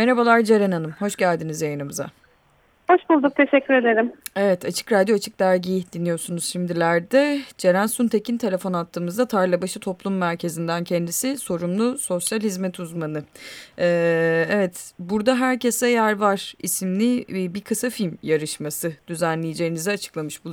Merhabalar Ceren Hanım, hoş geldiniz yayınımıza. Hoş bulduk, teşekkür ederim. Evet, Açık Radyo, Açık Dergi'yi dinliyorsunuz şimdilerde. Ceren Suntekin telefon attığımızda Tarlabaşı Toplum Merkezi'nden kendisi sorumlu sosyal hizmet uzmanı. Ee, evet, Burada Herkese Yer Var isimli bir kısa film yarışması düzenleyeceğinizi açıklamış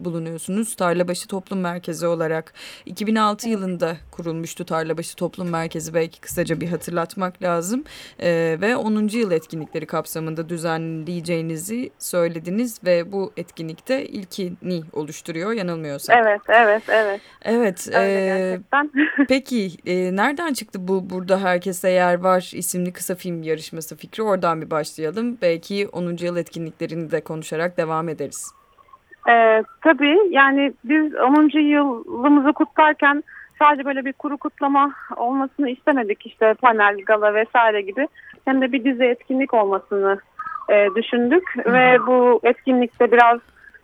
bulunuyorsunuz. Tarlabaşı Toplum Merkezi olarak 2006 yılında kurulmuştu Tarlabaşı Toplum Merkezi belki kısaca bir hatırlatmak lazım. Ee, ve 10. yıl etkinlikleri kapsamında düzenleyeceğinizi söylediniz ve bu etkinlikte ilkini oluşturuyor yanılmıyorsam. Evet, evet, evet. Evet. Öyle e, peki e, nereden çıktı bu Burada Herkese Yer Var isimli kısa film yarışması fikri? Oradan bir başlayalım. Belki 10. yıl etkinliklerini de konuşarak devam ederiz. Ee, tabii yani biz 10. yılımızı kutlarken sadece böyle bir kuru kutlama olmasını istemedik işte panel, gala vesaire gibi. Hem de bir dizi etkinlik olmasını e, düşündük Hı. ve bu etkinlikte biraz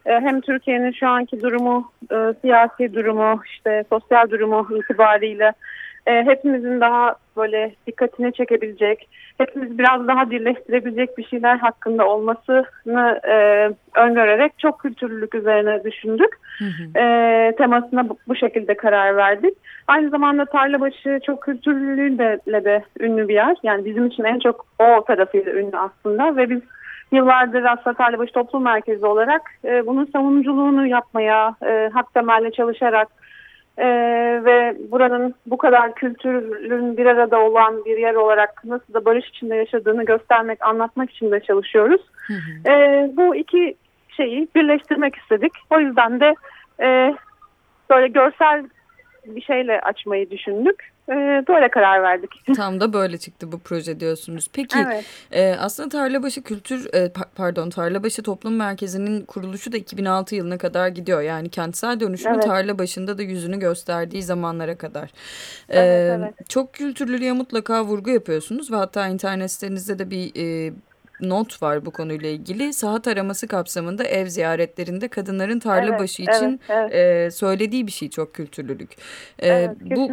e, hem Türkiye'nin şu anki durumu, e, siyasi durumu, işte sosyal durumu itibariyle e, hepimizin daha böyle dikkatini çekebilecek, hepimiz biraz daha birleştirebilecek bir şeyler hakkında olmasını e, öngörerek çok kültürlülük üzerine düşündük. Hı hı. E, temasına bu, bu şekilde karar verdik. Aynı zamanda Tarlabaşı çok kültürlülüğüyle de ünlü bir yer. Yani bizim için en çok o tarafıyla ünlü aslında ve biz yıllardır aslında Tarlabaşı Toplum Merkezi olarak e, bunun savunuculuğunu yapmaya, e, hak temelli çalışarak e, ve buranın bu kadar kültürün bir arada olan bir yer olarak nasıl da barış içinde yaşadığını göstermek, anlatmak için de çalışıyoruz. Hı hı. E, bu iki şeyi birleştirmek istedik. O yüzden de e, böyle görsel bir şeyle açmayı düşündük. E, böyle karar verdik. Tam da böyle çıktı bu proje diyorsunuz. Peki evet. e, aslında Tarlabaşı Kültür e, pardon Tarlabaşı Toplum Merkezi'nin kuruluşu da 2006 yılına kadar gidiyor. Yani kentsel dönüşümü evet. Tarlabaşı'nda da yüzünü gösterdiği zamanlara kadar. E, evet, evet. Çok kültürlüğe mutlaka vurgu yapıyorsunuz ve hatta internet sitenizde de bir e, not var bu konuyla ilgili. Saha taraması kapsamında ev ziyaretlerinde kadınların tarla evet, başı için evet. E, söylediği bir şey çok kültürlülük. E, evet, bu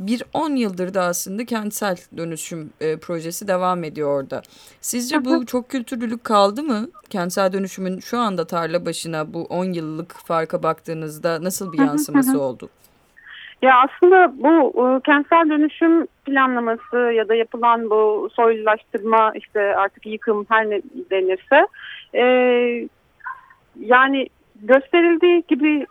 bir 10 yıldır da aslında kentsel dönüşüm e, projesi devam ediyor orada. Sizce bu çok kültürlülük kaldı mı? Kentsel dönüşümün şu anda tarla başına bu 10 yıllık farka baktığınızda nasıl bir yansıması oldu? Ya aslında bu e, kentsel dönüşüm planlaması ya da yapılan bu soylulaştırma işte artık yıkım her ne denirse e, yani gösterildiği gibi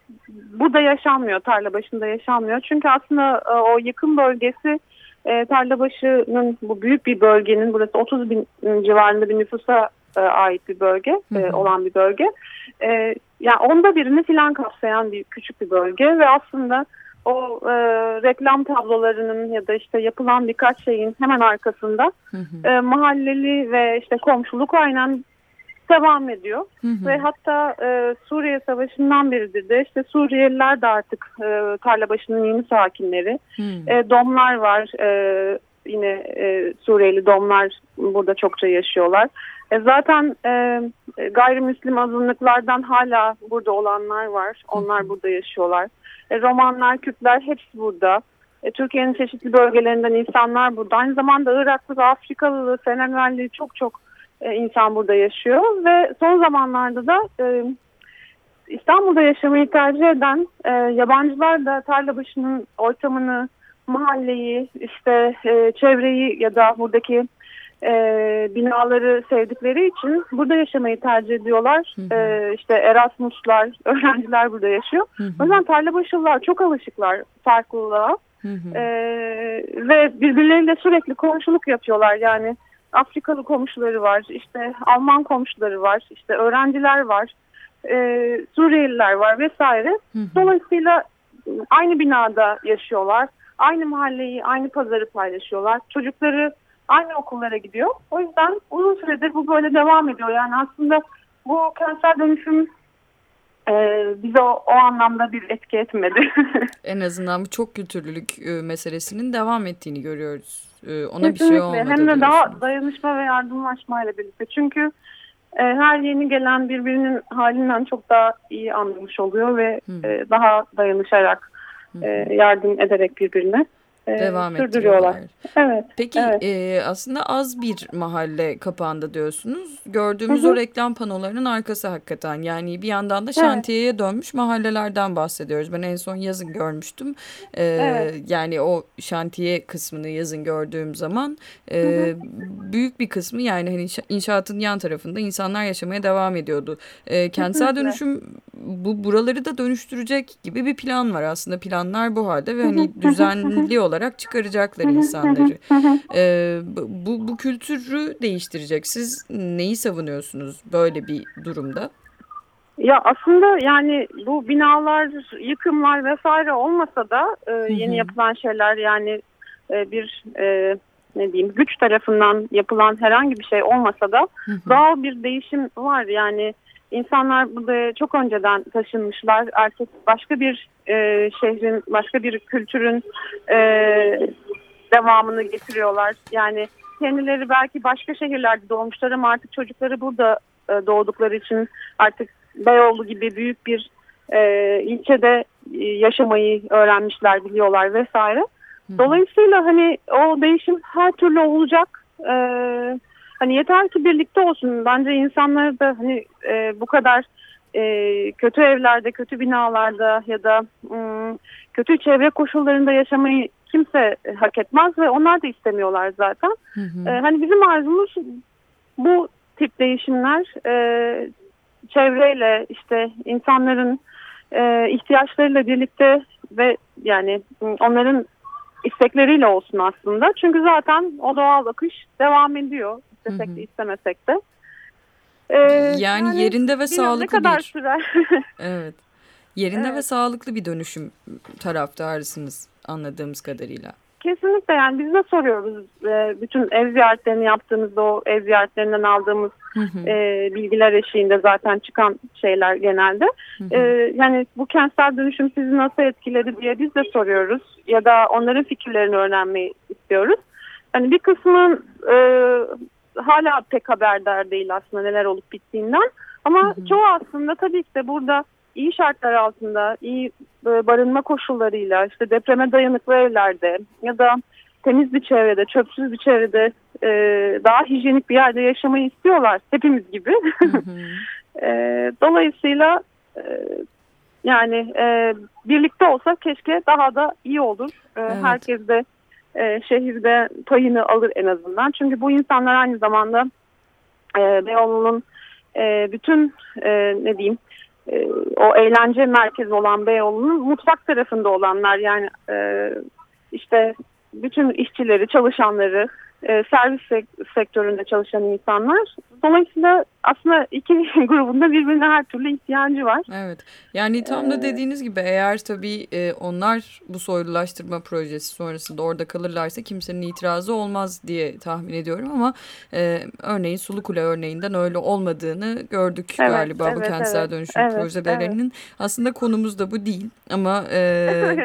bu da yaşanmıyor tarla başında yaşanmıyor. Çünkü aslında e, o yıkım bölgesi e, başının bu büyük bir bölgenin burası 30 bin civarında bir nüfusa e, ait bir bölge e, olan bir bölge. E, yani onda birini filan kapsayan bir küçük bir bölge ve aslında o e, reklam tablolarının ya da işte yapılan birkaç şeyin hemen arkasında hı hı. E, mahalleli ve işte komşuluk aynen devam ediyor. Hı hı. Ve hatta e, Suriye Savaşı'ndan beridir de işte Suriyeliler de artık e, Tarlabaşı'nın yeni sakinleri. E, domlar var. E, yine e, Suriyeli domlar burada çokça yaşıyorlar. E, zaten e, gayrimüslim azınlıklardan hala burada olanlar var. Onlar burada yaşıyorlar. E, romanlar, Kürtler hepsi burada. E, Türkiye'nin çeşitli bölgelerinden insanlar burada. Aynı zamanda Iraklı, Afrikalı, Senegalli çok çok e, insan burada yaşıyor. Ve son zamanlarda da İstanbul'da yaşamayı tercih eden yabancılar da Tarlabaşı'nın ortamını, mahalleyi, işte çevreyi ya da buradaki e, binaları sevdikleri için burada yaşamayı tercih ediyorlar. Hı hı. E, işte Erasmuslar, öğrenciler burada yaşıyor. Hı hı. O yüzden Tarlabaşılılar çok alışıklar farklılığa. Hı hı. E, ve birbirleriyle sürekli komşuluk yapıyorlar. Yani Afrikalı komşuları var, işte Alman komşuları var, işte öğrenciler var, e, Suriyeliler var vesaire. Hı hı. Dolayısıyla aynı binada yaşıyorlar. Aynı mahalleyi, aynı pazarı paylaşıyorlar. Çocukları aynı okullara gidiyor. O yüzden uzun süredir bu böyle devam ediyor. Yani aslında bu kentsel dönüşüm e, bize o, o anlamda bir etki etmedi. en azından bu çok kültürlülük e, meselesinin devam ettiğini görüyoruz. E, ona Kesinlikle. bir şey olmadı. Hem de daha dayanışma ve yardımlaşmayla birlikte. Çünkü e, her yeni gelen birbirinin halinden çok daha iyi anlamış oluyor ve e, daha dayanışarak e, yardım ederek birbirine Devam sürdürüyorlar. Evet. Peki evet. E, aslında az bir mahalle kapağında diyorsunuz. Gördüğümüz Hı -hı. o reklam panolarının arkası hakikaten. Yani bir yandan da şantiyeye evet. dönmüş mahallelerden bahsediyoruz. Ben en son yazın görmüştüm. E, evet. Yani o şantiye kısmını yazın gördüğüm zaman e, Hı -hı. büyük bir kısmı yani hani inşaatın yan tarafında insanlar yaşamaya devam ediyordu. E, kentsel dönüşüm bu buraları da dönüştürecek gibi bir plan var aslında. Planlar bu halde ve hani düzenli olarak çıkaracaklar insanları. Ee, bu, bu kültürü değiştirecek. Siz neyi savunuyorsunuz böyle bir durumda? Ya aslında yani bu binalar, yıkımlar vesaire olmasa da e, yeni yapılan şeyler yani e, bir e, ne diyeyim güç tarafından yapılan herhangi bir şey olmasa da doğal bir değişim var. Yani insanlar burada çok önceden taşınmışlar. Artık başka bir e, şehrin, başka bir kültürün e, devamını getiriyorlar. Yani kendileri belki başka şehirlerde doğmuşlar ama artık çocukları burada e, doğdukları için artık Beyoğlu gibi büyük bir e, ilçede e, yaşamayı öğrenmişler, biliyorlar vesaire. Dolayısıyla hani o değişim her türlü olacak. E, hani yeter ki birlikte olsun. Bence insanları da hani e, bu kadar e, kötü evlerde, kötü binalarda ya da ım, kötü çevre koşullarında yaşamayı kimse hak etmez ve onlar da istemiyorlar zaten. Hı hı. E, hani bizim arzumuz bu tip değişimler e, çevreyle işte insanların e, ihtiyaçlarıyla birlikte ve yani onların istekleriyle olsun aslında. Çünkü zaten o doğal akış devam ediyor istesek de istemesek de. Ee, yani, yani yerinde ve sağlıklı kadar bir. Sürer. evet. Yerinde evet. ve sağlıklı bir dönüşüm taraftarısınız anladığımız kadarıyla. Kesinlikle yani biz de soruyoruz e, bütün ev ziyaretlerini yaptığımızda o ev ziyaretlerinden aldığımız E, bilgiler eşiğinde zaten çıkan şeyler genelde. E, yani bu kentsel dönüşüm sizi nasıl etkiledi diye biz de soruyoruz ya da onların fikirlerini öğrenmeyi istiyoruz. Hani bir kısmın e, hala pek haberdar değil aslında neler olup bittiğinden. Ama hı hı. çoğu aslında tabii ki de burada iyi şartlar altında, iyi e, barınma koşullarıyla, işte depreme dayanıklı evlerde ya da temiz bir çevrede, çöpsüz bir çevrede e, daha hijyenik bir yerde yaşamayı istiyorlar. Hepimiz gibi. Hı hı. e, dolayısıyla e, yani e, birlikte olsak keşke daha da iyi olur. E, evet. Herkes de e, şehirde payını alır en azından. Çünkü bu insanlar aynı zamanda e, Beyoğlu'nun e, bütün e, ne diyeyim e, o eğlence merkezi olan Beyoğlu'nun mutfak tarafında olanlar yani e, işte bütün işçileri, çalışanları, e, servis sektöründe çalışan insanlar. Dolayısıyla aslında iki grubunda birbirine her türlü ihtiyacı var. Evet. Yani tam da ee, dediğiniz gibi eğer tabii e, onlar bu soylulaştırma projesi sonrasında orada kalırlarsa kimsenin itirazı olmaz diye tahmin ediyorum ama e, örneğin Sulukule örneğinden öyle olmadığını gördük evet, galiba evet, bu kentsel evet, dönüşüm evet, projelerinin. Evet. Aslında konumuz da bu değil ama e,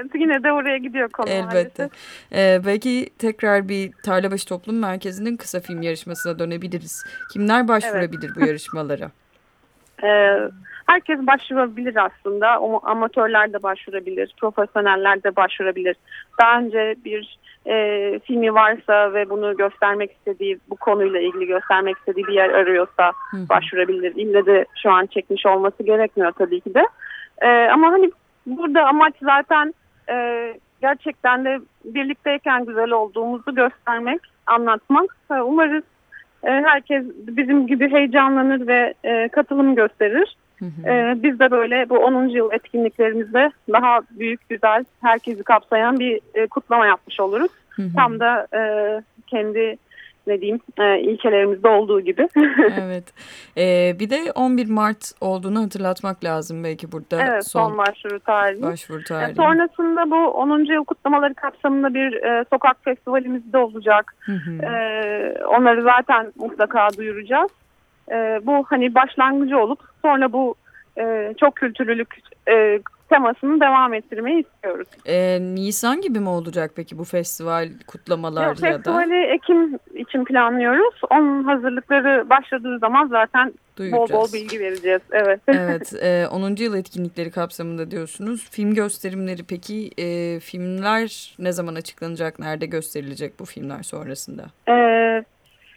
yine de oraya gidiyor konu Elbette. E, belki tekrar bir Tarlabaşı Toplum Merkezi'nin kısa film yarışmasına dönebiliriz. Kimler başvurabilir evet. bu yarışmalara? Ee, herkes başvurabilir aslında. Amatörler de başvurabilir, profesyoneller de başvurabilir. Daha önce bir e, filmi varsa ve bunu göstermek istediği, bu konuyla ilgili göstermek istediği bir yer arıyorsa Hı. başvurabilir. İlle de şu an çekmiş olması gerekmiyor tabii ki de. E, ama hani burada amaç zaten e, gerçekten de birlikteyken güzel olduğumuzu göstermek, anlatmak. Umarız herkes bizim gibi heyecanlanır ve e, katılım gösterir. Hı hı. E, biz de böyle bu 10. yıl etkinliklerimizde daha büyük, güzel, herkesi kapsayan bir kutlama yapmış oluruz. Hı hı. Tam da kendi ne diyeyim e, ilkelerimizde olduğu gibi. evet. Ee, bir de 11 Mart olduğunu hatırlatmak lazım belki burada. Evet son, son başvuru tarihi. Başvuru tarihi. E, sonrasında bu 10. yıl kutlamaları kapsamında bir e, sokak festivalimiz de olacak. Hı hı. E, onları zaten mutlaka duyuracağız. E, bu hani başlangıcı olup sonra bu e, çok kültürlülük e, temasını devam ettirmeyi istiyoruz. E, Nisan gibi mi olacak peki bu festival kutlamalar Yok, ya da? Festivali Ekim için planlıyoruz. Onun hazırlıkları başladığı zaman zaten Duyacağız. bol bol bilgi vereceğiz. Evet. Evet, e, 10. yıl etkinlikleri kapsamında diyorsunuz. Film gösterimleri peki e, filmler ne zaman açıklanacak, nerede gösterilecek bu filmler sonrasında? Ee,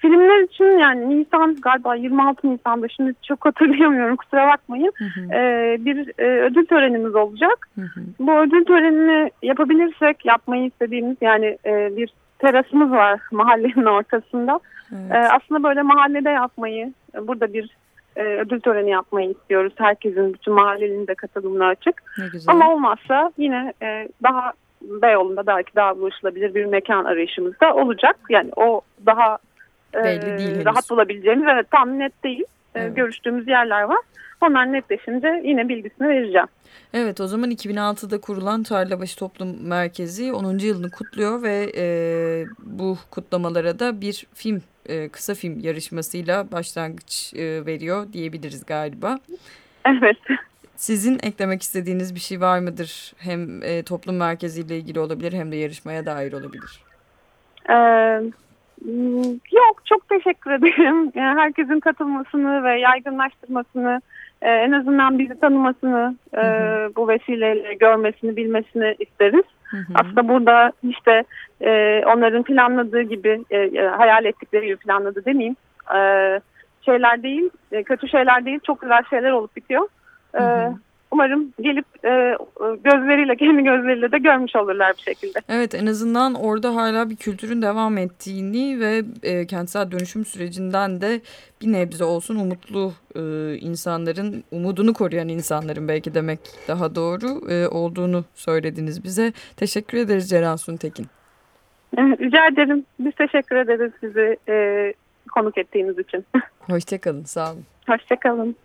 filmler için yani Nisan galiba 26 Nisan'da şimdi çok hatırlayamıyorum kusura bakmayın. Hı hı, Ee, bir e, ödül törenimiz olacak. hı hı. Bu ödül törenini yapabilirsek yapmayı istediğimiz yani e, bir terasımız var mahallenin ortasında. Evet, Ee, aslında böyle mahallede yapmayı, e, burada bir e, ödül töreni yapmayı istiyoruz. Herkesin, bütün mahallenin de katılımına açık. Ama olmazsa yine e, daha Beyoğlu'nda belki daha ulaşılabilir bir mekan arayışımız da olacak. Yani o daha e, Belli değil henüz. rahat bulabileceğimiz evet tam net değil. E, Evet. Görüştüğümüz yerler var. Onlar netleşince yine bilgisini vereceğim. Evet o zaman 2006'da kurulan Tarlabaşı Toplum Merkezi 10. yılını kutluyor ve e, bu kutlamalara da bir film, e, kısa film yarışmasıyla başlangıç e, veriyor diyebiliriz galiba. Evet. Sizin eklemek istediğiniz bir şey var mıdır? Hem e, toplum merkeziyle ilgili olabilir hem de yarışmaya dair olabilir. Ee, m, yok çok teşekkür ederim. Herkesin katılmasını ve yaygınlaştırmasını e, en azından bizi tanımasını e, Hı bu vesileyle görmesini bilmesini isteriz. Hı hı. Aslında burada işte e, onların planladığı gibi hayal ettikleri gibi planladı demeyeyim. Şeyler değil kötü şeyler değil çok güzel şeyler olup bitiyor. Hı hı. Umarım gelip e, gözleriyle kendi gözleriyle de görmüş olurlar bir şekilde. Evet en azından orada hala bir kültürün devam ettiğini ve e, kentsel dönüşüm sürecinden de bir nebze olsun umutlu e, insanların, umudunu koruyan insanların belki demek daha doğru e, olduğunu söylediniz bize. Teşekkür ederiz Ceren Suntekin. Rica ederim. Biz teşekkür ederiz sizi e, konuk ettiğiniz için. Hoşçakalın, sağ olun. Hoşçakalın.